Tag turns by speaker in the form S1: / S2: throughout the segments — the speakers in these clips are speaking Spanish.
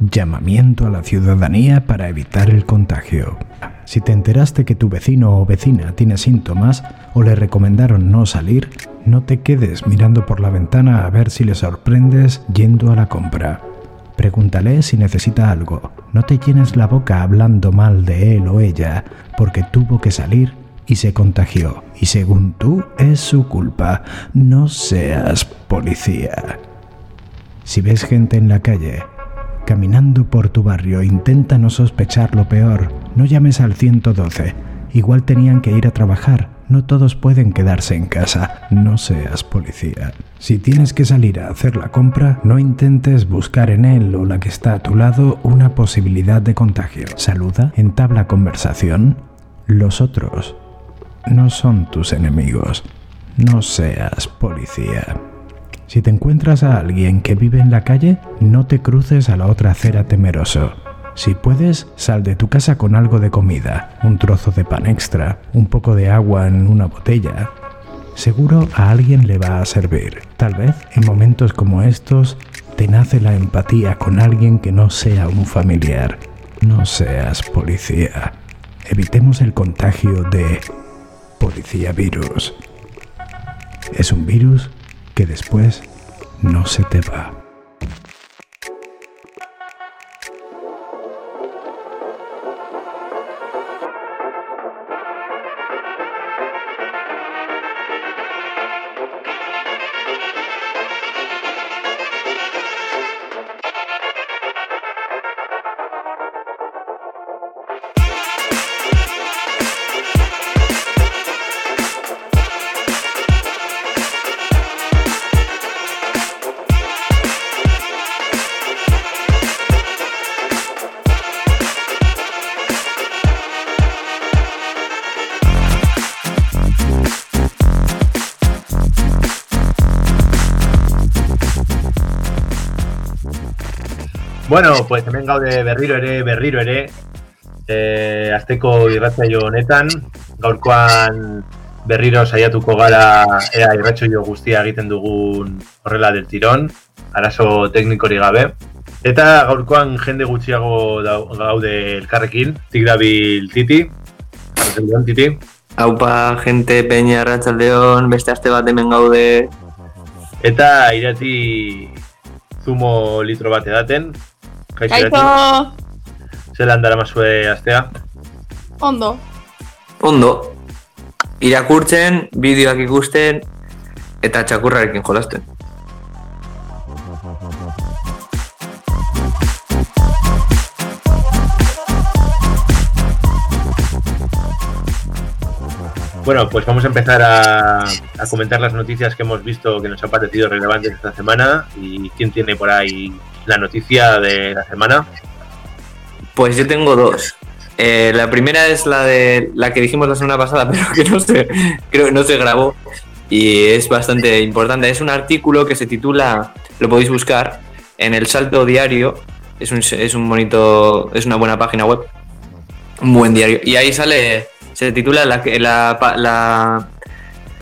S1: Llamamiento a la ciudadanía para evitar el contagio. Si te enteraste que tu vecino o vecina tiene síntomas o le recomendaron no salir, no te quedes mirando por la ventana a ver si le sorprendes yendo a la compra. Pregúntale si necesita algo. No te llenes la boca hablando mal de él o ella, porque tuvo que salir y se contagió. Y según tú, es su culpa. No seas policía. Si ves gente en la calle, caminando por tu barrio, intenta no sospechar lo peor. No llames al 112. Igual tenían que ir a trabajar. No todos pueden quedarse en casa. No seas policía. Si tienes que salir a hacer la compra, no intentes buscar en él o la que está a tu lado una posibilidad de contagio. Saluda, entabla conversación. Los otros no son tus enemigos. No seas policía. Si te encuentras a alguien que vive en la calle, no te cruces a la otra acera temeroso. Si puedes, sal de tu casa con algo de comida, un trozo de pan extra, un poco de agua en una botella. Seguro a alguien le va a servir. Tal vez en momentos como estos te nace la empatía con alguien que no sea un familiar. No seas policía. Evitemos el contagio de policía virus. Es un virus que después no se te va.
S2: Bueno, pues hemen gaude berriro ere, berriro ere, e, azteko irratzaio honetan, gaurkoan berriro saiatuko gara ea irratzaio guztia egiten dugun horrela del tirón, arazo teknikori gabe. Eta gaurkoan jende gutxiago gaude elkarrekin, tigrabil titi, titi.
S3: Haupa, gente, peña, ratxaldeon, beste aste bat hemen gaude.
S2: Eta irati zumo litro bat edaten,
S4: Kaixo!
S2: Zelan dara mazue astea?
S4: Ondo.
S3: Ondo. Irakurtzen, bideoak ikusten, eta txakurrarekin jolasten.
S2: Bueno, pues vamos a empezar a, a, comentar las noticias que hemos visto que nos han parecido relevantes esta semana y quién tiene por ahí la noticia de la semana?
S3: Pues yo tengo dos. Eh, la primera es la de la que dijimos la semana pasada, pero que no se, creo que no se grabó y es bastante importante. Es un artículo que se titula, lo podéis buscar en el Salto Diario. Es un, es un bonito, es una buena página web, un buen diario. Y ahí sale, se titula la, la, la,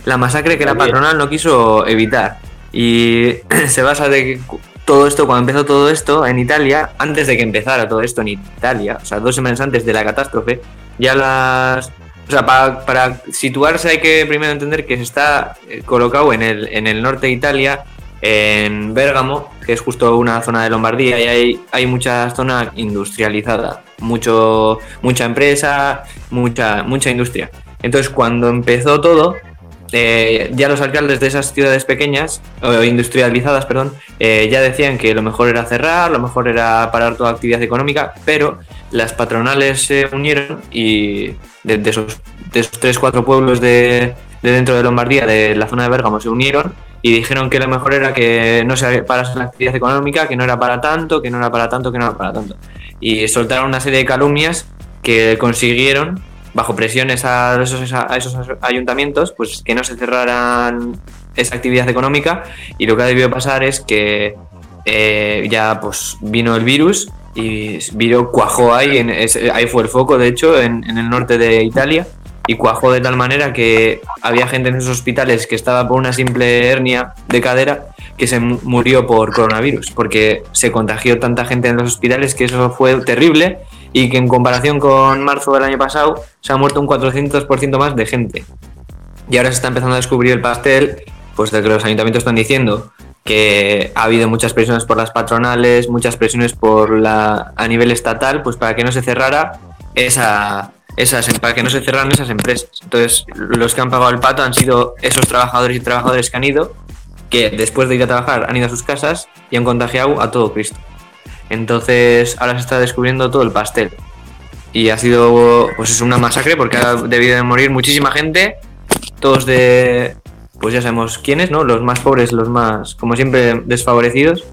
S3: la masacre que la patronal no quiso evitar. Y se basa de todo esto, cuando empezó todo esto en Italia, antes de que empezara todo esto en Italia, o sea, dos semanas antes de la catástrofe, ya las... O sea, para, situarse hay que primero entender que se está eh, colocado en el, en el norte de Italia, en Bérgamo, que es justo una zona de Lombardía, y hay, hay mucha zona industrializada, mucho, mucha empresa, mucha, mucha industria. Entonces, cuando empezó todo, eh, ya los alcaldes de esas ciudades pequeñas, o industrializadas, perdón, eh, ya decían que lo mejor era cerrar, lo mejor era parar toda actividad económica, pero las patronales se unieron y de, esos, de esos tres, cuatro pueblos de, dentro de Lombardía, de la zona de Bérgamo, se unieron y dijeron que lo mejor era que no se parase la actividad económica, que no era para tanto, que no era para tanto, que no era para tanto. Y soltaron una serie de calumnias que consiguieron bajo presiones a esos, a esos ayuntamientos, pues que no se cerraran esa actividad económica. Y lo que ha debido pasar es que eh, ya pues vino el virus y vino, cuajó ahí, en ahí fue el foco de hecho en, el norte de Italia. Y cuajó de tal manera que había gente en esos hospitales que estaba por una simple hernia de cadera que se murió por coronavirus, porque se contagió tanta gente en los hospitales que eso fue terrible y que en comparación con marzo del año pasado se ha muerto un 400% más de gente. Y ahora se está empezando a descubrir el pastel, pues de que los ayuntamientos están diciendo que ha habido muchas presiones por las patronales, muchas presiones por la a nivel estatal, pues para que no se cerrara esa, esas para que no se cerraran esas empresas. Entonces, los que han pagado el pato han sido esos trabajadores y trabajadoras que han ido, que después de ir a trabajar han ido a sus casas y han contagiado a todo Cristo. Entonces, ahora se está descubriendo todo el pastel. Y ha sido, pues es una masacre porque ha debido de morir muchísima gente, todos de, pues ya sabemos quiénes, ¿no? Los más pobres, los más, como siempre, desfavorecidos.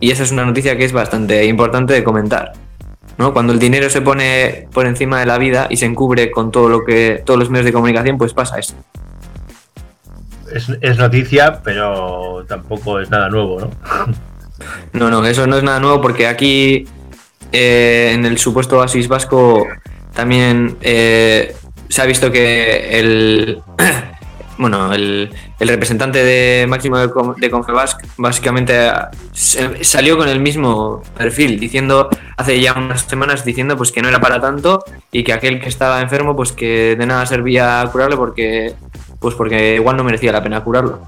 S3: Y esa es una noticia que es bastante importante de comentar. ¿no? Cuando el dinero se pone por encima de la vida y se encubre con todo lo que todos los medios de comunicación, pues pasa esto.
S2: Es, noticia, pero tampoco es nada nuevo, ¿no?
S3: No, no, eso no es nada nuevo porque aquí eh, en el supuesto oasis vasco también eh, se ha visto que el bueno, el, representante de máximo de, de básicamente salió con el mismo perfil, diciendo hace ya unas semanas diciendo pues que no era para tanto y que aquel que estaba enfermo pues que de nada servía curarle porque pues porque igual no merecía la pena curarlo.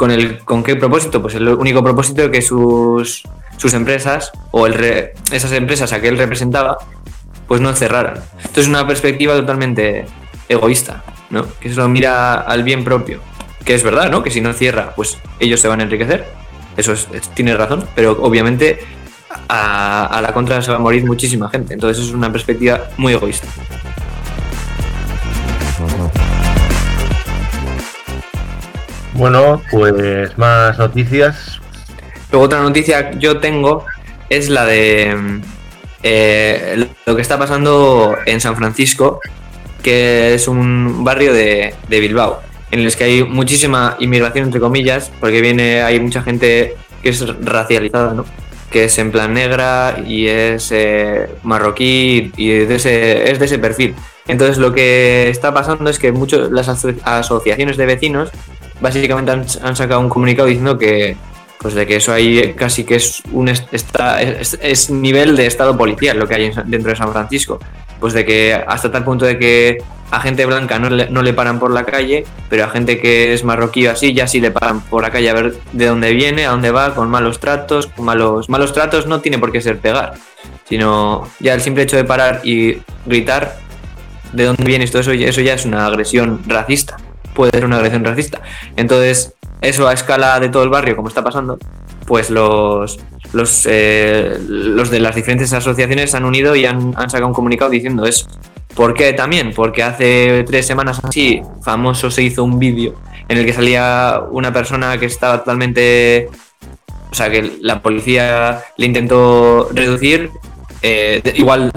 S3: ¿Con, el, ¿Con qué propósito? Pues el único propósito que sus, sus empresas o el esas empresas a que él representaba pues no cerraran. Entonces es una perspectiva totalmente egoísta. ¿no? Que solo mira al bien propio. Que es verdad, ¿no? Que si no cierra, pues ellos se van a enriquecer. Eso es, tiene razón, pero obviamente a, la contra se va a morir muchísima gente. Entonces es una perspectiva muy egoísta.
S2: Bueno, pues más noticias.
S3: Luego otra noticia yo tengo es la de eh, lo que está pasando en San Francisco que es un barrio de, Bilbao, en el que hay muchísima inmigración, entre comillas, porque viene, hay mucha gente que es racializada, ¿no? que es en plan negra y es eh, marroquí y de ese, es de ese perfil. Entonces lo que está pasando es que muchas las asociaciones de vecinos básicamente han, sacado un comunicado diciendo que pues de que eso ahí casi que es un es, nivel de estado policial lo que hay dentro de San Francisco. Pues de que hasta tal punto de que a gente blanca no le, no le paran por la calle, pero a gente que es marroquí o así ya sí le paran por la calle a ver de dónde viene, a dónde va, con malos tratos, con malos, malos tratos no tiene por qué ser pegar, sino ya el simple hecho de parar y gritar de dónde viene todo eso, eso ya es una agresión racista, puede ser una agresión racista. Entonces, eso a escala de todo el barrio, como está pasando, pues los, los, eh, los de las diferentes asociaciones han unido y han, sacado un comunicado diciendo eso. ¿Por qué también? Porque hace tres semanas así, famoso se hizo un vídeo en el que salía una persona que estaba totalmente. O sea, que la policía le intentó reducir, eh, igual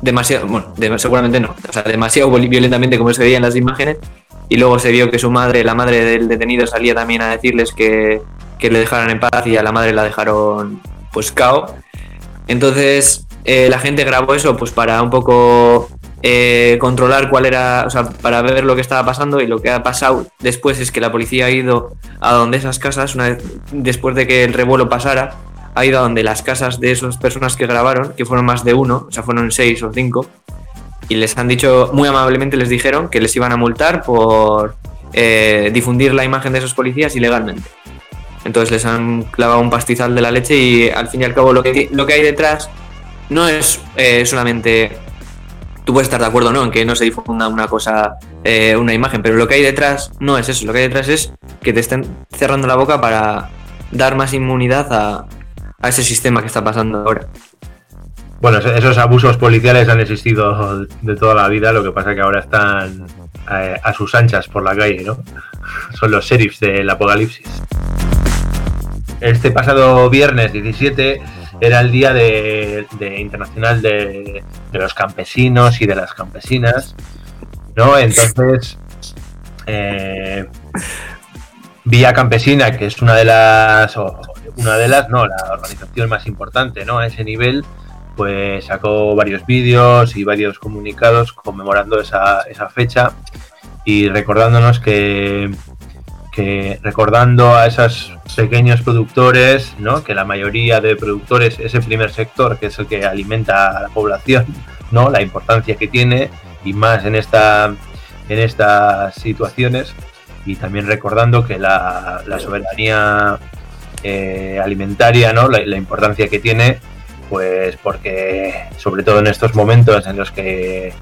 S3: demasiado, bueno, seguramente no, o sea, demasiado violentamente como se veía en las imágenes, y luego se vio que su madre, la madre del detenido, salía también a decirles que, que le dejaran en paz y a la madre la dejaron pues cao. Entonces eh, la gente grabó eso pues para un poco eh, controlar cuál era, o sea, para ver lo que estaba pasando y lo que ha pasado después es que la policía ha ido a donde esas casas, una vez después de que el revuelo pasara, ha ido a donde las casas de esas personas que grabaron, que fueron más de uno, o sea, fueron seis o cinco, y les han dicho, muy amablemente les dijeron que les iban a multar por eh, difundir la imagen de esos policías ilegalmente. Entonces les han clavado un pastizal de la leche y al fin y al cabo lo que, lo que hay detrás no es eh, solamente... Tú puedes estar de acuerdo no en que no se difunda una cosa, eh, una imagen, pero lo que hay detrás no es eso. Lo que hay detrás es que te estén cerrando la boca para dar más inmunidad a, ese sistema que está pasando ahora.
S2: Bueno, esos abusos policiales han existido de toda la vida, lo que pasa que ahora están eh, a, sus anchas por la calle, ¿no? Son los sheriffs del apocalipsis. Este pasado viernes 17 era el día de, internacional de, los campesinos y de las campesinas, ¿no? Entonces, eh, Vía Campesina, que es una de las, una de las, no, la organización más importante, ¿no? A ese nivel, pues sacó varios vídeos y varios comunicados conmemorando esa, esa fecha y recordándonos que que recordando a esos pequeños productores, ¿no? que la mayoría de productores es el primer sector, que es el que alimenta a la población, ¿no? la importancia que tiene y más en, esta, en estas situaciones y también recordando que la, soberanía eh, alimentaria, ¿no? La, importancia que tiene, pues porque sobre todo en estos momentos en los que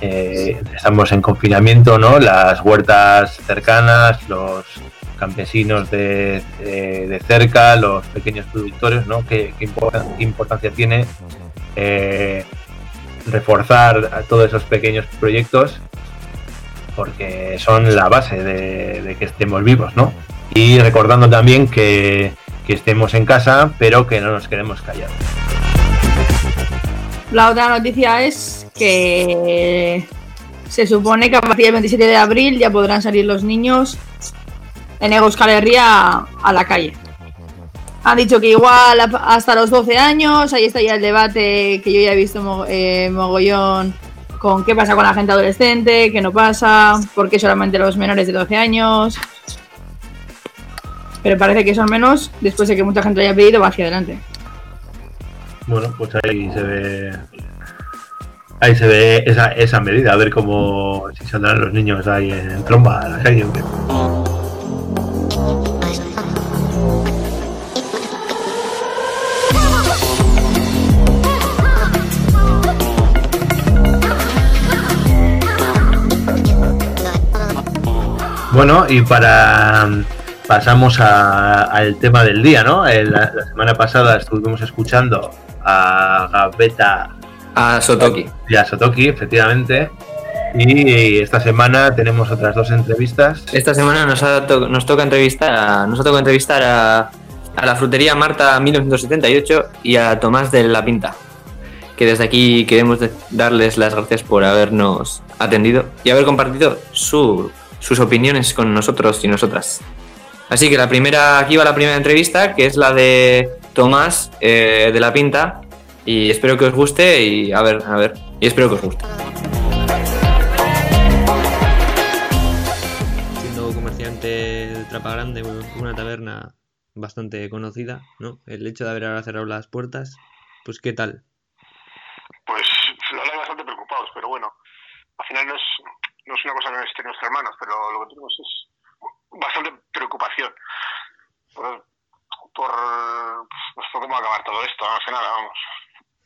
S2: eh, estamos en confinamiento, ¿no? Las huertas cercanas, los campesinos de, cerca, los pequeños productores, ¿no? ¿Qué, importancia tiene eh, reforzar a todos esos pequeños proyectos porque son la base de, que estemos vivos, ¿no? Y recordando también que, estemos en casa, pero que no nos quedemos callados.
S4: La otra noticia es que se supone que a partir del 27 de abril ya podrán salir los niños en Euskal Herria a la calle. Han dicho que igual hasta los 12 años, ahí está ya el debate que yo ya he visto eh, mogollón con qué pasa con la gente adolescente, qué no pasa, por qué solamente los menores de 12 años. Pero parece que son menos después de que mucha gente haya pedido va hacia adelante.
S2: Bueno, pues ahí se ve. Ahí se ve esa, esa medida, a ver cómo si saldrán los niños ahí en tromba a la calle. Bueno, y para pasamos al tema del día, ¿no? La, semana pasada estuvimos escuchando a Gaveta.
S3: A Sotoki.
S2: Y a Sotoki, efectivamente. Y esta semana tenemos otras dos entrevistas.
S3: Esta semana nos, nos toca entrevistar a, nos toca entrevistar a, a la frutería Marta 1978 y a Tomás de la Pinta. Que desde aquí queremos darles las gracias por habernos atendido y haber compartido su sus opiniones con nosotros y nosotras. Así que la primera, aquí va la primera entrevista, que es la de Tomás eh, de la Pinta. Y espero que os guste y a ver, a ver, y espero que os guste.
S5: Siendo comerciante de Trapa Grande, una taberna bastante conocida, ¿no? El hecho de haber ahora cerrado las puertas, pues ¿qué tal?
S6: Pues la verdad bastante preocupados, pero bueno, al final no es, no es una cosa que esté en nuestras manos, pero lo que tenemos es bastante preocupación por, por, pues, cómo va a acabar todo esto, no sé nada, vamos.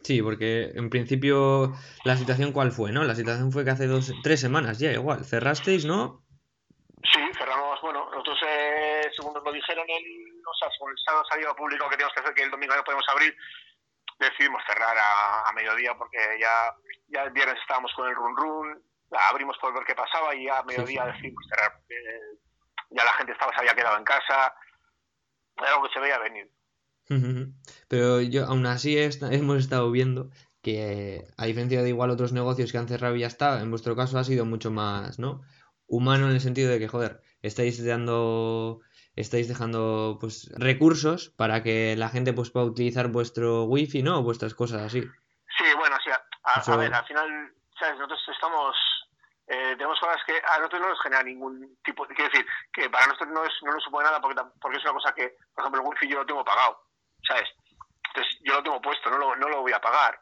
S5: Sí, porque en principio la situación cuál fue, ¿no? La situación fue que hace dos, tres semanas ya igual, cerrasteis, ¿no?
S6: Sí, cerramos, bueno, nosotros eh, según nos lo dijeron, el, o sea, según el Estado salido público que teníamos que hacer, que el domingo no podemos abrir, decidimos cerrar a, a mediodía porque ya, ya el viernes estábamos con el run run, abrimos por ver qué pasaba y a mediodía decidimos cerrar. Ya la gente estaba, se había quedado en casa, era algo que se veía venir.
S5: Pero yo aún así hemos estado viendo que a diferencia de igual otros negocios que han cerrado y ya está, en vuestro caso ha sido mucho más, ¿no? Humano en el sentido de que, joder, estáis dando estáis dejando pues recursos para que la gente pues pueda utilizar vuestro wifi, ¿no? O vuestras cosas así.
S6: Sí, bueno, sí, a, ver, al final, ¿sabes? Nosotros estamos eh, tenemos cosas que a nosotros no nos genera ningún tipo, quiero decir, que para nosotros no, es, no nos supone nada porque, porque es una cosa que, por ejemplo, el wifi yo lo tengo pagado, ¿sabes? Entonces yo lo tengo puesto, no lo, no lo voy a pagar.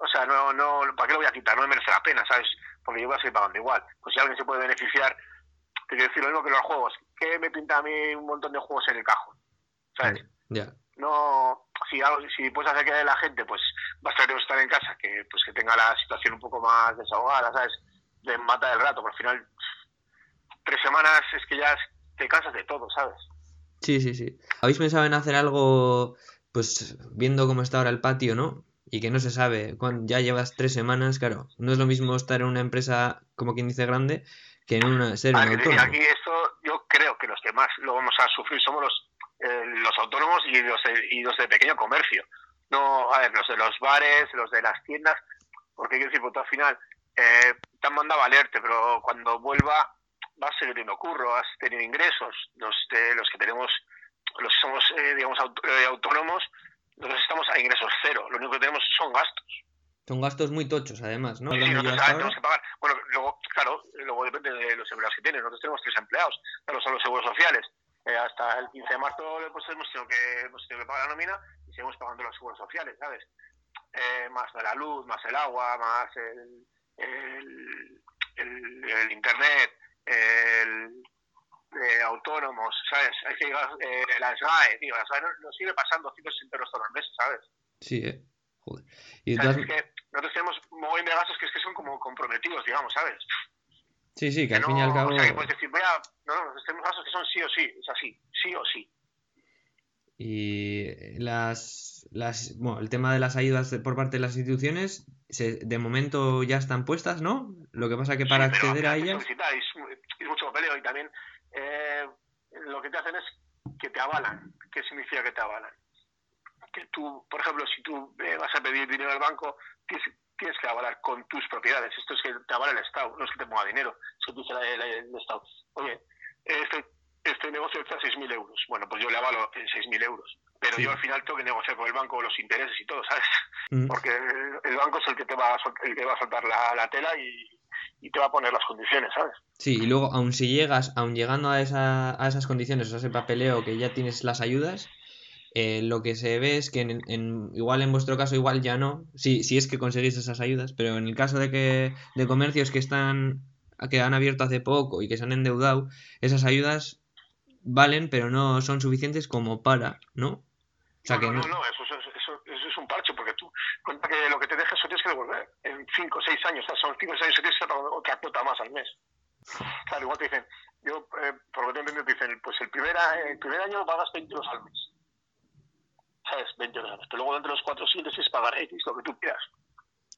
S6: O sea, no, no, ¿para qué lo voy a quitar? No me merece la pena, ¿sabes? Porque yo voy a seguir pagando igual. Pues si alguien se puede beneficiar, te quiero decir lo mismo que los juegos. ¿Qué me pinta a mí un montón de juegos en el cajón? ¿Sabes?
S5: Ya.
S6: No, si, si puedes hacer que la gente, pues bastante estar en casa, que pues que tenga la situación un poco más desahogada, ¿sabes? De mata del rato, por al final tres semanas es que ya te cansas de todo, ¿sabes?
S5: Sí, sí, sí. ¿Habéis pensado en hacer algo, pues viendo cómo está ahora el patio, ¿no? Y que no se sabe, ya llevas tres semanas, claro, no es lo mismo estar en una empresa, como quien dice, grande, que en una ser un autónomo.
S6: Aquí esto, yo creo que los que más lo vamos a sufrir somos los, eh, los autónomos y los, y los de pequeño comercio. No, a ver, los de los bares, los de las tiendas, porque quiero decir, porque al final eh, te han mandado a leerte, pero cuando vuelva vas a seguir teniendo curro, vas a tener ingresos. Los, que tenemos, los que somos, eh, digamos, eh, autónomos, nosotros estamos a ingresos cero. Lo único que tenemos son gastos.
S5: Son gastos muy tochos, además, ¿no?
S6: Sí, sí nosotros tenemos que pagar. Bueno, luego, claro, luego depende de los empleados que tienen. Nosotros tenemos tres empleados, pero son los seguros sociales. Eh, hasta el 15 de marzo pues, hemos, tenido que, hemos tenido que pagar la nómina y seguimos pagando los seguros sociales, ¿sabes? Eh, más la luz, más el agua, más el, el, el, internet, el, eh, autónomos, ¿sabes? Hay que llegar eh, las GAE, tío, las GAE nos, sigue pasando 160 euros todos los meses, ¿sabes?
S3: Sí, eh. Joder.
S6: Y entonces... es que nosotros tenemos un de gastos que es que son como comprometidos, digamos, ¿sabes?
S3: Sí, sí, que, al fin y al cabo.
S6: O sea, que puedes decir, voy a. No, no, nosotros tenemos gastos que son sí o sí, es así, sí o sí.
S3: Y las, las, bueno, el tema de las ayudas por parte de las instituciones, se, de momento ya están puestas, ¿no? Lo que pasa que para acceder a ellas...
S6: Es mucho papeleo y también eh, lo que te hacen es que te avalan. ¿Qué significa que te avalan? Que tú, por ejemplo, si tú eh, vas a pedir dinero al banco, tienes, tienes, que avalar con tus propiedades. Esto es que te avala el Estado, no es que te ponga dinero, es que te dice el, el Estado. Oye, este este negocio está a 6.000 euros. Bueno, pues yo le avalo en 6.000 euros. Pero yo al final tengo que negociar con el banco los intereses y todo, ¿sabes? Mm. Porque el, banco es el que te va a, el que va a soltar la, tela y, te va a poner las condiciones, ¿sabes?
S3: Sí, y luego, aun si llegas, aun llegando a, esa, a esas condiciones, o ese papeleo que ya tienes las ayudas, eh, lo que se ve es que en, igual en vuestro caso igual ya no, si, si es que conseguís esas ayudas, pero en el caso de que de comercios que están que han abierto hace poco y que se han endeudado, esas ayudas valen, pero no son suficientes como para, ¿no? O
S6: sea, no, que no, no, eso, eso, eso, es un parche, porque tú cuenta que lo que te dejas eso tienes que devolver en 5 o 6 años, o sea, son 5 o 6 años que tienes que pagar otra cuota más al mes. Claro, igual te dicen, yo, eh, por lo que te dicen, pues el primer, el primer año pagas 20 euros al mes. ¿Sabes? 20 euros al mes. Pero luego, entre los 4 siguientes, es pagar X, lo que tú quieras.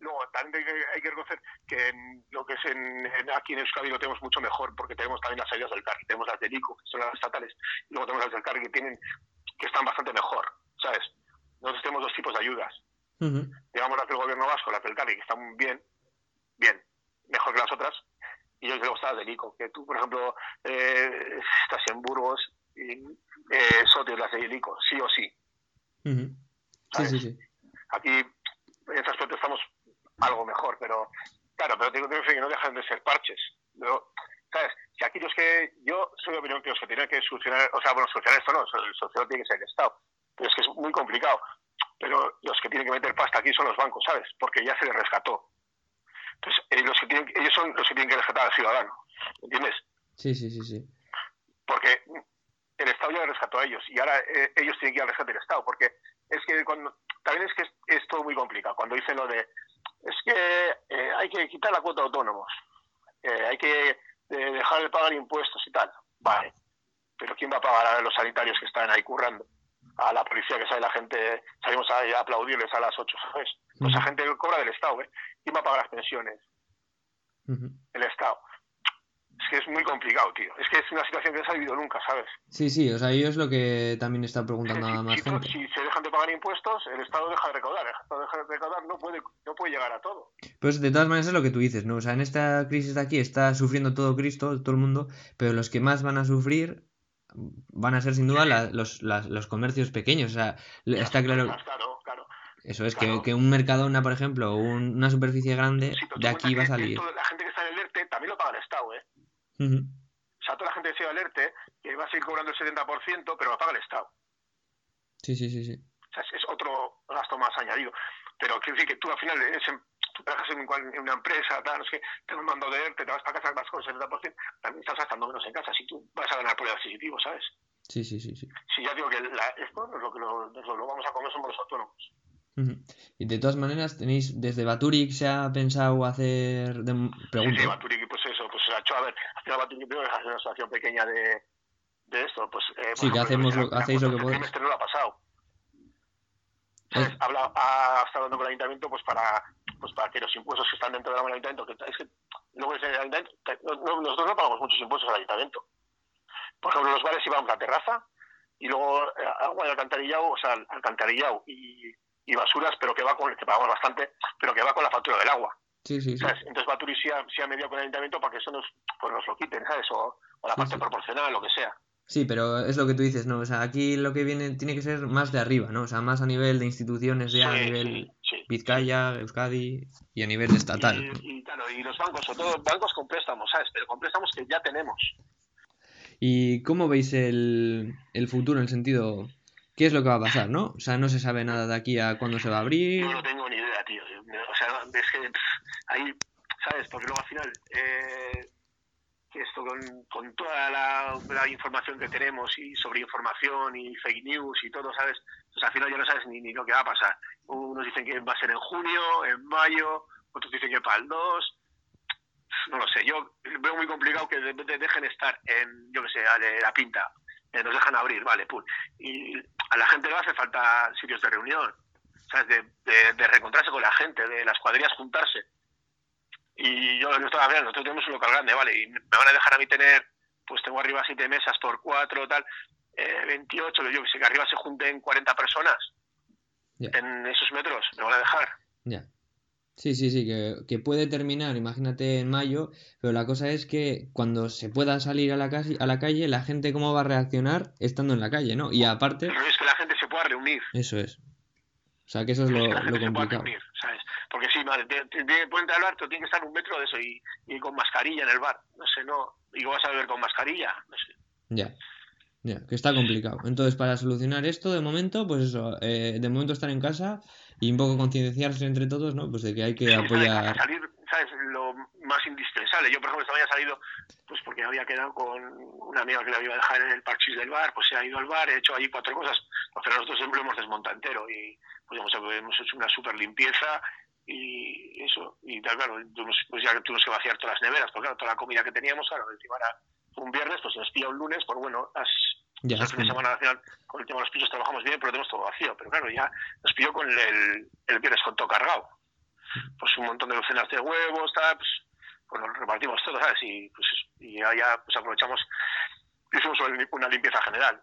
S6: Luego, también hay que, reconocer que lo que es en, aquí en Euskadi lo tenemos mucho mejor, porque tenemos también las ayudas del CAR, tenemos las del ICO, que son las estatales, y luego tenemos las del CAR que tienen, que están bastante mejor, ¿sabes? Nosotros tenemos dos tipos de ayudas. Digamos las del gobierno vasco, las del CAR, que están bien, bien, mejor que las otras, y yo luego está las del ICO, que tú, por ejemplo, eh, estás en Burgos y eh, tienes las del ICO, sí o sí.
S3: Sí, sí, sí.
S6: Aquí, en ese aspecto, estamos algo mejor, pero claro, pero tengo que no dejan de ser parches. ¿Sabes? Si aquí los que yo soy de opinión que los que tienen que solucionar, o sea, bueno, solucionar esto no, el social tiene que ser el Estado, pero es que es muy complicado. Pero los que tienen que meter pasta aquí son los bancos, ¿sabes? Porque ya se les rescató. Entonces, ellos, eh, los que tienen, ellos son los que tienen que rescatar al ciudadano, ¿entiendes?
S3: Sí, sí, sí, sí.
S6: Porque el Estado ya les rescató a ellos y ahora eh, ellos tienen que ir al rescate del Estado, porque es que cuando también es que es, es todo muy complicado. Cuando dicen lo de es que eh, hay que quitar la cuota de autónomos, eh, hay que eh, dejar de pagar impuestos y tal. Vale, pero ¿quién va a pagar a los sanitarios que están ahí currando? A la policía que sale la gente, salimos a, aplaudirles a las 8, ¿sabes? Pues esa gente cobra del Estado, ¿eh? ¿Quién va a pagar las pensiones? El Estado es que es muy complicado, tío. Es que es una situación que no se ha vivido nunca, ¿sabes?
S3: Sí, sí, o sea, yo es lo que también está preguntando a más
S6: si,
S3: gente.
S6: Si, se dejan de pagar impuestos, el Estado deja de recaudar. El Estado deja de recaudar, no puede, no puede llegar a todo.
S3: Pues de todas maneras es lo que tú dices, ¿no? O sea, en esta crisis de aquí está sufriendo todo Cristo, todo el mundo, pero los que más van a sufrir van a ser sin duda los, los comercios pequeños. O sea, está claro.
S6: Claro, claro.
S3: Eso es, que, que, un Mercadona, por ejemplo, una superficie grande, de aquí va a salir.
S6: la gente que está en el ERTE también lo paga el Estado, ¿eh? O sea, toda la gente desea alerte que va a seguir cobrando el 70%, pero lo paga el Estado.
S3: Sí, sí, sí, sí.
S6: O sea, es otro gasto más añadido. Pero quiero decir que tú al final, tú trabajas en, una empresa, tal, no sé, te un mando de ERTE, te vas para casa, vas con el 70%, también estás gastando menos en casa si tú vas a ganar por el adquisitivo, ¿sabes?
S3: Sí, sí, sí. Sí,
S6: sí ya digo que esto es lo que lo, lo, vamos a comer somos los autónomos.
S3: Y de todas maneras, tenéis desde Baturic se ha pensado hacer de...
S6: Sí, Baturic, pues eso, pues se ha hecho, a ver, al Baturic primero es una asociación pequeña de, de esto, pues...
S3: Eh, sí, que hacemos lo, hacéis lo que podéis.
S6: Este no lo ha pasado. Habla, ha estado hablando con el ayuntamiento pues para pues para que los impuestos que están dentro del ayuntamiento, que es que luego el ayuntamiento, nosotros no pagamos muchos impuestos al ayuntamiento. Por ejemplo, los bares iban a la terraza y luego eh, agua de alcantarillado, o sea, alcantarillado y y basuras, pero que va con, que pagamos bastante, pero que va con la factura del agua.
S3: Sí, sí, sí.
S6: Entonces Baturi sí ha, mediado con el ayuntamiento para que eso nos, pues nos lo quiten, ¿sabes? O, la parte proporcional, lo que sea.
S3: Sí, pero es lo que tú dices, ¿no? O sea, aquí lo que viene tiene que ser más de arriba, ¿no? O sea, más a nivel de instituciones ya, a nivel Vizcaya, Euskadi y a nivel estatal.
S6: Y, claro, y los bancos, sobre todo bancos con préstamos, ¿sabes? Pero con préstamos que ya tenemos.
S3: ¿Y cómo veis el, el futuro en el sentido, qué es lo que va a pasar, no? O sea, no se sabe nada de aquí a cuándo se va a abrir.
S6: No, tengo ni idea, tío. O sea, es que ahí, ¿sabes? Porque luego al final... Eh esto con, toda la, información que tenemos y sobre información y fake news y todo, ¿sabes? Pues al final ya no sabes ni, ni lo que va a pasar. Unos dicen que va a ser en junio, en mayo, otros dicen que para el 2. No lo sé, yo veo muy complicado que de, dejen estar en, yo qué sé, de la pinta, eh, nos dejan abrir, vale, pum. Y a la gente le hace falta sitios de reunión, ¿sabes? De, de, de reencontrarse con la gente, de las cuadrillas juntarse y yo no estaba bien, nosotros tenemos un local grande, ¿vale? Y me van a dejar a mí tener, pues tengo arriba siete mesas por cuatro, tal, eh, 28, yo que sé, que arriba se junten 40 personas en esos metros, me van a dejar.
S3: Ya. Sí, sí, sí, que, puede terminar, imagínate en mayo, pero la cosa es que cuando se pueda salir a la, calle, a la calle, la gente cómo va a reaccionar estando en la calle, ¿no? Y aparte...
S6: Pero es que la gente se pueda reunir.
S3: Eso es. O sea, que eso es lo, lo complicado.
S6: Porque sí, al pero tiene que estar un metro de eso y, y, con mascarilla en el bar. No sé, no. Y vas a beber con mascarilla, no sé.
S3: Ya. Ya, que está complicado. Entonces, para solucionar esto, de momento, pues eso, eh, de momento estar en casa y un poco concienciarse entre todos, ¿no? Pues de que hay que apoyar.
S6: Salir, ¿sabes? Lo más indispensable. Yo, por ejemplo, estaba había salido, pues porque había quedado con una amiga que la iba a dejar en el parchís del bar, pues se ha ido al bar, he hecho allí cuatro cosas, pero nosotros siempre hemos desmontado entero y pues hemos, hecho una super limpieza y eso, y tal, claro, pues ya tuvimos que vaciar todas las neveras, porque claro, toda la comida que teníamos, claro, encima era un viernes, pues nos pilla un lunes, pues bueno, las, ya, el fin de semana nacional con el tema de los pisos trabajamos bien, pero tenemos todo vacío, pero claro, ya nos pilló con el, el viernes con todo cargado. Pues un montón de docenas de huevos, tal, pues, pues lo repartimos todo, ¿sabes? Y, pues, y ya, pues aprovechamos, hicimos una limpieza general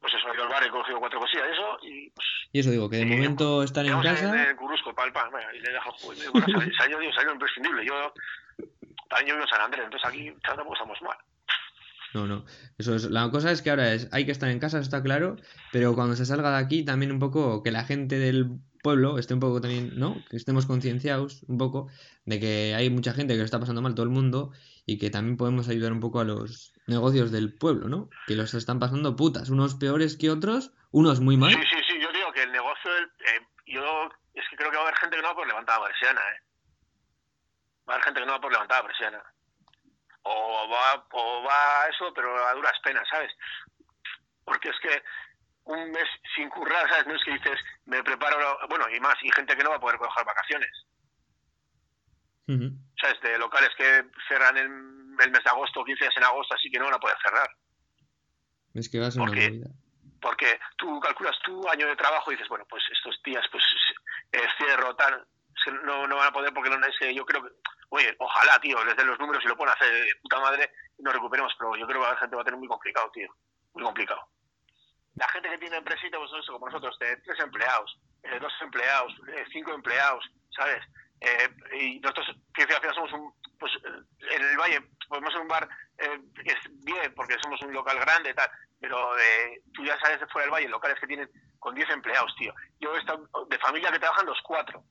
S6: pues eso, ido al bar, he cogido cuatro cosillas y eso, y pues...
S3: Y eso digo, que de momento están en casa...
S6: En, en Curusco, para el pan, y le he dejado... Bueno, digo, se imprescindible, yo también yo vivo en San Andrés, entonces aquí tampoco estamos mal.
S3: No, no. Eso es. La cosa es que ahora es, hay que estar en casa, está claro, pero cuando se salga de aquí también un poco que la gente del pueblo esté un poco también, ¿no? Que estemos concienciados un poco de que hay mucha gente que lo está pasando mal todo el mundo y que también podemos ayudar un poco a los negocios del pueblo, ¿no? Que los están pasando putas, unos peores que otros, unos muy mal.
S6: Sí, sí, sí, yo digo que el negocio. Eh, yo es que creo que va a haber gente que no va por levantar la persiana, ¿eh? Va a haber gente que no va por levantar la persiana. O va, o va eso, pero a duras penas, ¿sabes? Porque es que un mes sin currar, ¿sabes? No es que dices, me preparo, bueno, y más, y gente que no va a poder coger vacaciones. ¿Sabes? De locales que cerran el, el, mes de agosto, 15 días en agosto, así que no van a poder cerrar.
S3: Es que va a ser porque, una
S6: Porque tú calculas tu año de trabajo y dices, bueno, pues estos días, pues eh, cierro, tal, no, no van a poder porque no es que yo creo que, oye, ojalá, tío, les den los números y lo puedan hacer de puta madre y nos recuperemos, pero yo creo que la gente va a tener muy complicado, tío, muy complicado. La gente que tiene empresita, pues como nosotros, de tres empleados, eh, dos empleados, eh, cinco empleados, ¿sabes? Eh, y nosotros, que al final somos un, pues en el Valle podemos ser un bar eh, que es bien porque somos un local grande tal, pero eh, tú ya sabes de fuera del Valle, locales que tienen con 10 empleados, tío. Yo he estado de familia que trabajan los cuatro,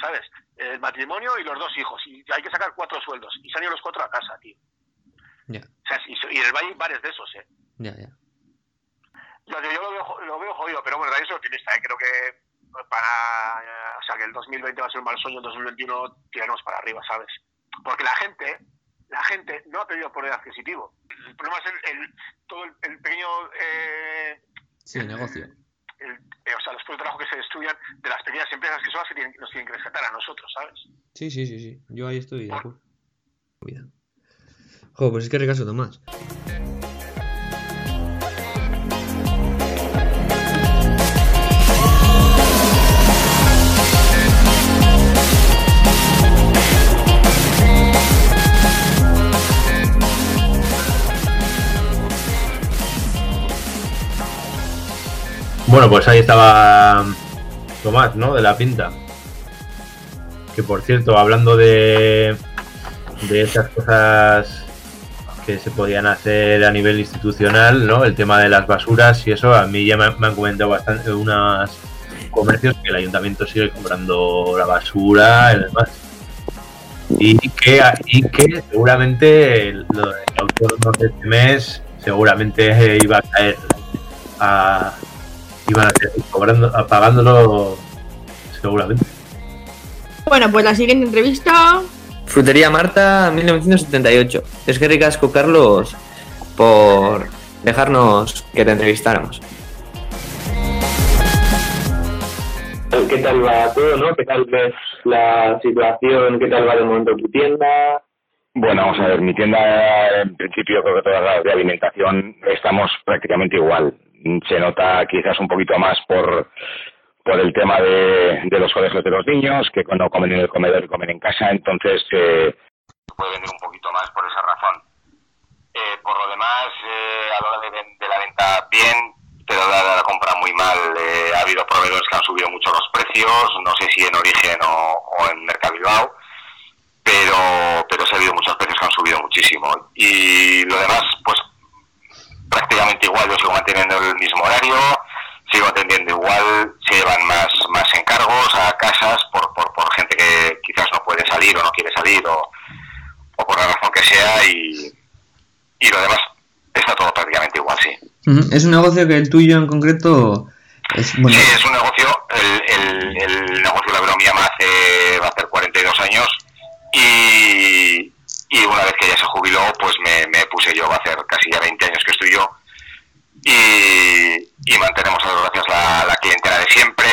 S6: ¿sabes? El matrimonio y los dos hijos, y hay que sacar cuatro sueldos, y se han ido los cuatro a casa, tío.
S3: Ya.
S6: O sea, y, en el Valle hay bares de esos, ¿eh?
S3: Ya, ya.
S6: Yo, yo lo, veo, lo veo jodido, pero bueno, también soy optimista, ¿eh? Creo que para, o sea, que el 2020 va a ser un mal sueño, el 2021 tiraremos para arriba, ¿sabes? Porque la gente, la gente no ha pedido poder adquisitivo. El problema es el, todo el, pequeño... Eh,
S3: sí, el negocio.
S6: Eh, o sea, los puestos de trabajo que se destruyan de las pequeñas empresas que son las que tienen, nos tienen que rescatar a nosotros, ¿sabes?
S3: Sí, sí, sí, sí. Yo ahí estoy de acuerdo. Cuidado. Joder, pues es que recaso Tomás.
S2: Bueno, pues ahí estaba Tomás, ¿no? De la pinta. Que por cierto, hablando de, de estas cosas que se podían hacer a nivel institucional, ¿no? El tema de las basuras y eso, a mí ya me, han comentado bastante unos comercios que el ayuntamiento sigue comprando la basura y demás. Y que, y que seguramente el, autónomo de este mes seguramente iba a caer a, iban a seguir cobrando, pagándolo seguramente.
S4: Bueno, pues la siguiente entrevista
S7: Frutería Marta, 1978. Es que ricasco, Carlos, por dejarnos que te entrevistáramos.
S8: ¿Qué tal va todo, no? ¿Qué tal ves la situación? ¿Qué tal va de momento tu tienda?
S9: Bueno, vamos a ver, mi tienda, en principio, creo que todas las de alimentación estamos prácticamente igual. Se nota quizás un poquito más por por el tema de, de, los colegios de los niños, que cuando comen en el comedor y comen en casa, entonces eh, puede vender un poquito más por esa razón. Eh, por lo demás, eh, a la hora de, la venta bien, pero la de la compra muy mal. Eh, ha habido proveedores que han subido mucho los precios, no sé si en origen o, o en Mercabilbao, pero, pero se ha habido muchos precios que han subido muchísimo. Y lo demás, pues prácticamente igual, yo sigo manteniendo el mismo horario, sigo atendiendo igual, se llevan más, más encargos a casas por, por, por gente que quizás no puede salir o no quiere salir o, o por la razón que sea y, y lo demás está todo prácticamente igual, sí.
S3: Es un negocio que el tuyo en concreto es bueno.
S9: Sí, es un negocio, el, el, el negocio de la bromía hace, va a hacer 42 años y, y una vez que ya se jubiló, pues me, me puse yo, va a hacer casi ya 20 años que estoy yo y, y mantenemos a gracias la, la, clientela de siempre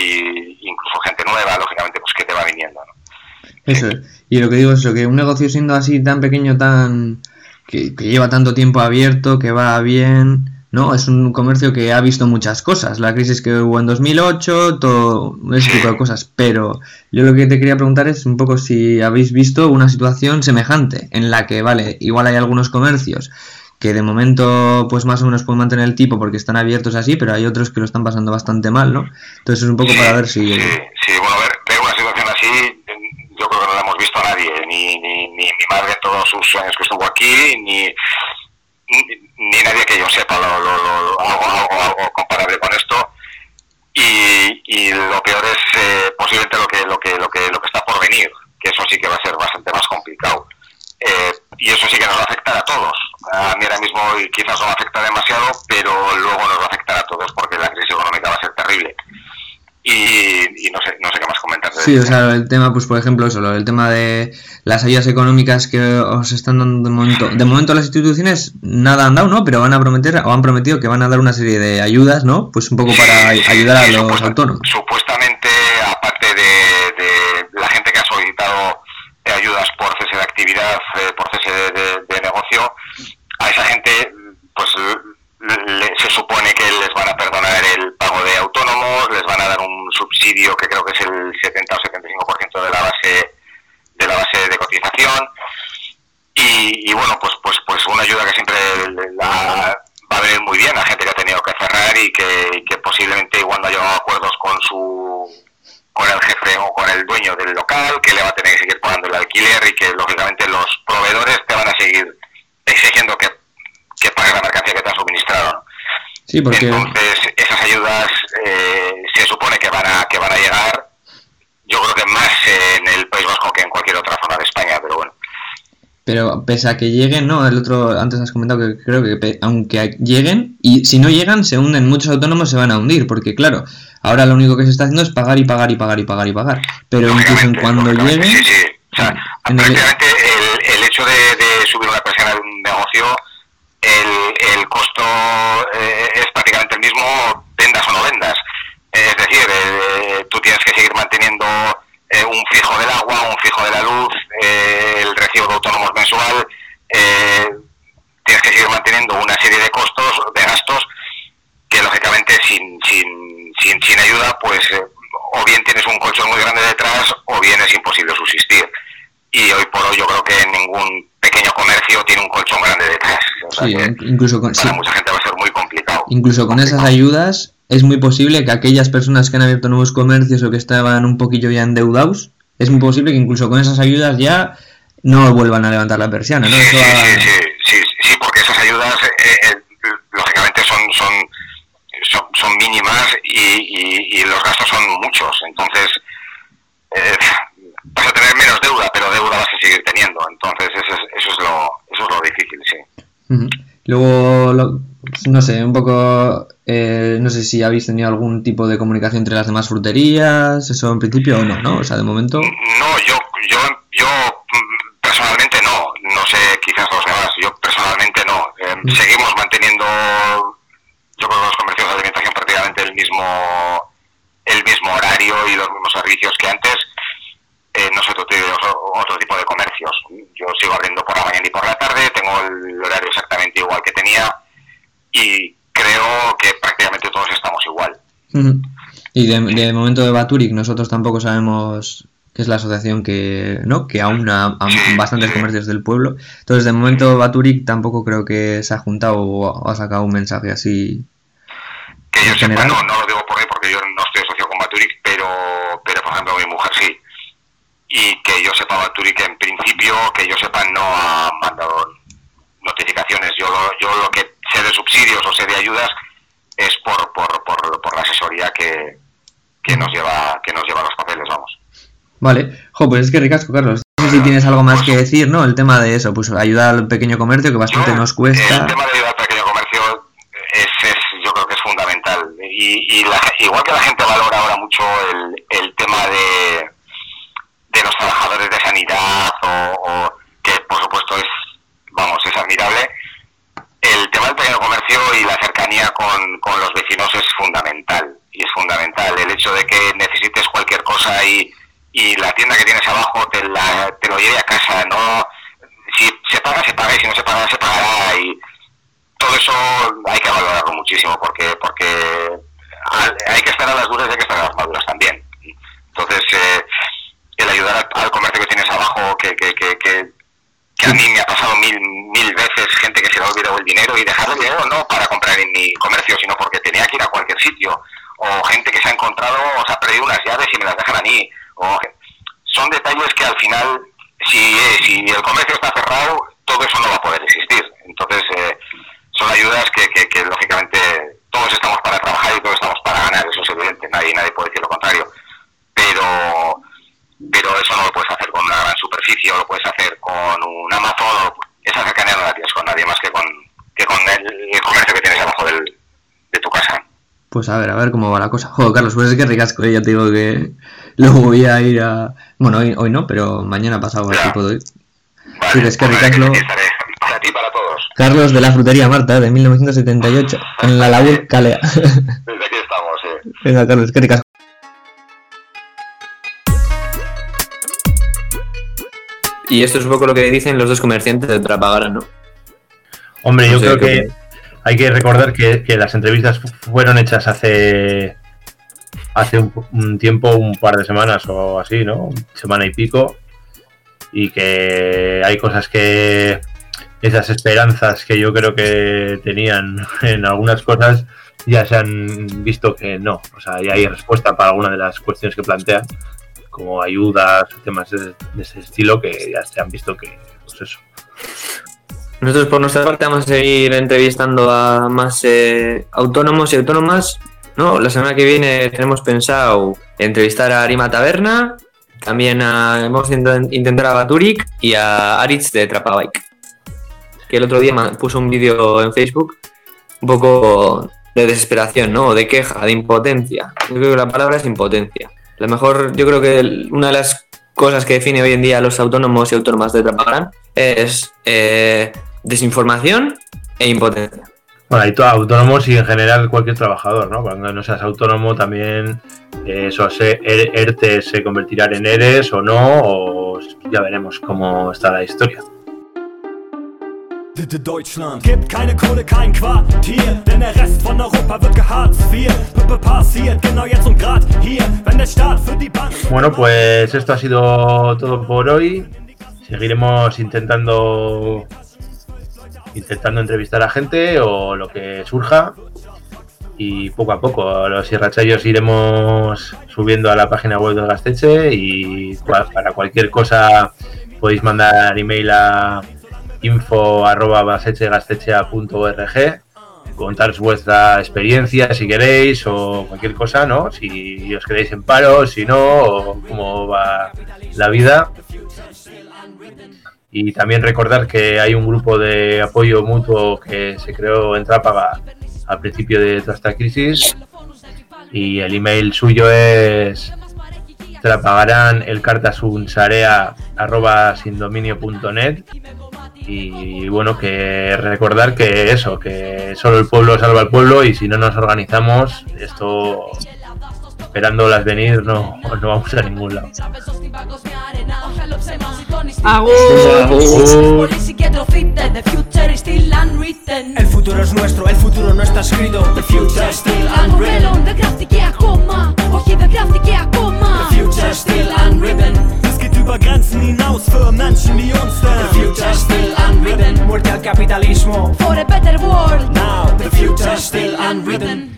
S9: y incluso gente nueva, lógicamente, pues que te va viniendo. ¿no?
S3: Eso es. Y lo que digo es eso, que un negocio siendo así tan pequeño, tan que, lleva tanto tiempo abierto, que va bien, ¿no? Es un comercio que ha visto muchas cosas, la crisis que hubo en 2008, todo ese tipo de cosas, pero yo lo que te quería preguntar es un poco si habéis visto una situación semejante en la que, vale, igual hay algunos comercios que de momento pues más o menos pueden mantener el tipo porque están abiertos así, pero hay otros que lo están pasando bastante mal, ¿no? Entonces es un poco para ver si...
S9: Sí, bueno, ver, veo una situación así, yo creo que no la hemos visto a nadie, ni, ni, ni mi madre todos sus años que estuvo aquí, ni, ni, nadie que yo sepa lo, lo, lo, algo, algo, algo comparable con esto. Y, y lo peor es eh, posiblemente lo que, lo, que, lo, que, lo que está por venir, que eso sí que va a ser bastante más complicado. Eh, y eso sí que nos va a afectar a todos. A mí ahora mismo quizás no afecta demasiado, pero luego nos va a afectar a todos porque la crisis económica va a ser terrible. Y, y no, sé, no sé qué más comentar.
S3: Sí, o sea, el tema, pues por ejemplo, eso, el tema de las ayudas económicas que os están dando de momento. De momento las instituciones nada han dado, ¿no? Pero van a prometer o han prometido que van a dar una serie de ayudas, ¿no? Pues un poco para ayudar a los
S9: supuesta,
S3: autónomos.
S9: Supuestamente, aparte de, de la gente que ha solicitado ayudas por cese de actividad, eh, por cese de, de, de, negocio, a esa gente pues le, se supone que les van a perdonar el pago de autónomos, les van a dar un subsidio que creo que es el 70 o 75% de la base de la base de cotización y, y bueno pues pues pues una ayuda que siempre la, va a venir muy bien a gente que ha tenido que cerrar y que, y que posiblemente igual no ha llegado a acuerdos con su con el jefe o con el dueño del local, que le va a tener que seguir pagando el alquiler y que lógicamente los proveedores te van a seguir exigiendo que, que pagues la mercancía que te han suministrado.
S3: Sí, porque...
S9: Entonces, esas ayudas eh, se supone que van a que van a llegar, yo creo que más en el País Vasco que en cualquier otra zona de España, pero bueno.
S3: Pero pese a que lleguen, ¿no? El otro, antes has comentado que creo que aunque lleguen, y si no llegan, se hunden, muchos autónomos se van a hundir, porque claro, Ahora lo único que se está haciendo es pagar y pagar y pagar y pagar y pagar. Pero incluso en cuando lleguen...
S9: Sí, sí. O sea, prácticamente el, el, hecho de, de, subir una persiana de un negocio, el, el costo eh, es prácticamente el mismo, vendas o no vendas. Es decir, eh, tú tienes que seguir manteniendo eh, un fijo del agua, un fijo de la luz, eh, el recibo de autónomos mensual, tienes que seguir manteniendo una serie de costos, de gastos, que lógicamente sin, sin, sin, sin ayuda, pues eh, o bien tienes un colchón muy grande detrás o bien es imposible subsistir. Y hoy por hoy yo creo que ningún pequeño comercio tiene un colchón grande detrás. O sea
S3: sí, incluso con,
S9: para
S3: sí.
S9: mucha gente va a ser muy complicado.
S3: Incluso con
S9: complicado.
S3: esas ayudas es muy posible que aquellas personas que han abierto nuevos comercios o que estaban un poquillo ya endeudados, es muy posible que incluso con esas ayudas ya no vuelvan a levantar la persiana, ¿no? Eso
S9: sí,
S3: va...
S9: sí, sí, sí, muchos. Entonces, eh, vas a tener menos deuda, pero deuda vas a seguir teniendo. Entonces, eso es, eso es, lo, eso es lo difícil,
S5: Luego, no sé, un poco, eh, no sé si habéis tenido algún tipo de comunicación entre las demás fruterías, eso en principio o no, ¿no? O sea, de momento...
S9: No, yo, yo, yo personalmente no, no sé, quizás los demás, yo personalmente no. Eh, mm. seguimos manteniendo, yo creo que los comercios de alimentación prácticamente el mismo, el mismo horario y los mismos servicios que antes. Eh, no sé, otro, otro tipo de comercios. Yo sigo abriendo por la mañana y por la tarde, tengo el horario exactamente igual que tenía y creo que prácticamente todos estamos igual.
S5: Y de, momento de Baturic nosotros tampoco sabemos que es la asociación que no que aúna a, bastantes comercios del pueblo. Entonces, de momento Baturic tampoco creo que se ha juntado o, ha sacado un mensaje así.
S9: Que yo sepa, no, no lo digo por ahí porque yo no estoy asociado con Baturic, pero, pero por ejemplo mi mujer sí. Y que yo sepa Baturic en principio, que yo sepa no ha mandado notificaciones. Yo lo, yo lo que sé de subsidios o sé de ayudas es por, por, por, la asesoría que, que, nos lleva, que nos lleva los papeles, vamos.
S5: Vale, jo, pues es que ricasco, Carlos. No sé si tienes algo más que decir, ¿no? El tema de eso, pues ayudar al pequeño comercio, que bastante nos cuesta.
S9: El tema de ayudar al pequeño comercio es, es yo creo que es fundamental. Y, y igual que la gente valora ahora mucho el, el tema de, de los trabajadores de sanidad o que por supuesto es vamos, es admirable. El tema del pequeño comercio y la cercanía con, con los vecinos es fundamental. Y es fundamental el hecho de que necesites cualquier cosa y, y la tienda que tienes abajo te, la, te lo lleve a casa. no Si se paga, se paga y si no se paga, se pagará. Y todo eso hay que valorarlo muchísimo porque porque hay que estar a las duras y hay que estar a las maduras también. Entonces, eh, el ayudar al, comercio que tienes abajo, que, que, que que a mí me ha pasado mil, mil veces gente que se le ha olvidado el dinero y dejar el dinero no para comprar en mi comercio, sino porque tenía que ir a cualquier sitio, o gente que se ha encontrado o se ha perdido unas llaves y me las dejan a mí, o, son detalles que al final, si, eh, si el comercio está cerrado, todo eso no va a poder existir. Entonces, eh, son ayudas que, que, que, lógicamente todos estamos para trabajar y todos estamos para ganar, eso es evidente, nadie, nadie puede decir lo contrario. Pero pero eso no lo puedes hacer con una gran superficie o lo puedes hacer con un Amazon o esa cercanía no la tienes con nadie más que con, que con el, comercio que tienes abajo del, de tu casa.
S5: Pues a ver, a ver cómo va la cosa. Joder, Carlos, pues es que ricasco, ¿eh? ya te digo que luego voy a ir a... Bueno, hoy, hoy no, pero mañana pasado así puedo ir.
S9: Vale, es que ricasco... Para ti, para todos.
S5: Carlos de la frutería Marta, de 1978, en la Laúd Calea.
S9: Desde aquí estamos, sí.
S5: Venga, Carlos, que ricasco.
S3: Y esto es un poco lo que dicen los dos comerciantes de Trapagara, ¿no?
S2: Hombre, yo creo que hay que recordar que, las entrevistas fueron hechas hace hace un, tiempo, un par de semanas o así, ¿no? Semana y pico. Y que hay cosas que esas esperanzas que yo creo que tenían en algunas cosas ya se han visto que no. O sea, ya hay respuesta para alguna de las cuestiones que plantean como ayudas, temas de, ese estilo que ya se han visto que, pues eso.
S3: Nosotros por nuestra parte vamos a seguir entrevistando a más eh, autónomos y autónomas. ¿no? La semana que viene tenemos pensado entrevistar a Arima Taberna, también hemos intentado a Baturic y a Aritz de Trapabike, que el otro día puso un vídeo en Facebook un poco de desesperación, ¿no? De queja, de impotencia. Yo creo que la palabra es impotencia. Lo mejor, yo creo que una de las cosas que define hoy en día a los autónomos y autónomas de Trapagran es eh, desinformación e impotencia.
S2: Bueno, hay todos autónomos y en general cualquier trabajador, ¿no? Cuando no seas autónomo también eh, eso, se, ERTE se convertirá en ERES o no, o ya veremos cómo está la historia. Deutschland gibt keine Kohle, kein Quartier, denn der Rest von Europa wird geharzt IV. Passiert genau jetzt und grad hier, wenn der Staat für die Bank. Bueno, pues esto ha sido todo por hoy. Seguiremos intentando intentando entrevistar a gente o lo que surja y poco a poco los irrachayos iremos subiendo a la página web del Gasteche y para cualquier cosa podéis mandar email a info arroba contar vuestra experiencia si queréis o cualquier cosa, ¿no? Si os quedáis en paro, si no, o cómo va la vida. Y también recordar que hay un grupo de apoyo mutuo que se creó en Trápaga al principio de toda esta crisis y el email suyo es trapagarán el arroba sindominio.net y bueno que recordar que eso que solo el pueblo salva al pueblo y si no nos organizamos esto esperando las venir no, no vamos a ningún lado
S10: El futuro es nuestro, el futuro no está escrito. The future is still unwritten. The future is still unwritten. Es geht über Grenzen hinaus für Menschen wie uns denn. The future is still unwritten. Muerte al capitalismo. For a better world. Now the future is still unwritten.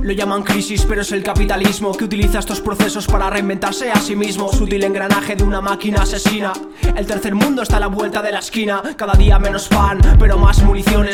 S10: Lo llaman crisis, pero es el capitalismo que utiliza estos procesos para reinventarse a sí mismo. Sutil engranaje de una máquina asesina. El tercer mundo está a la vuelta de la esquina. Cada día menos pan, pero más municiones.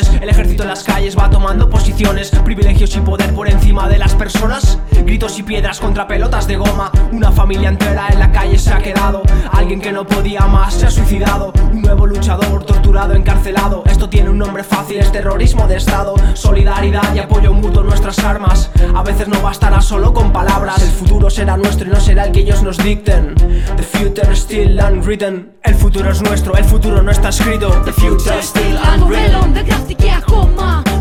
S10: Posiciones. Privilegios y poder por encima de las personas. Gritos y piedras contra pelotas de goma. Una familia entera en la calle se ha quedado. Alguien que no podía más se ha suicidado. Un nuevo luchador torturado, encarcelado. Esto tiene un nombre fácil, es terrorismo de Estado. Solidaridad y apoyo mutuo nuestras armas. A veces no bastará solo con palabras. El futuro será nuestro y no será el que ellos nos dicten. The future still unwritten. El futuro es nuestro, el futuro no está escrito. The future still unwritten.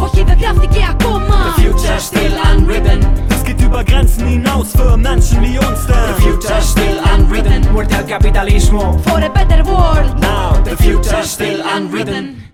S10: The future is still unwritten. Es geht über Grenzen hinaus für Menschen wie uns denn. The future is still unwritten. Muerte al capitalismo. For a better world. Now the future still unwritten.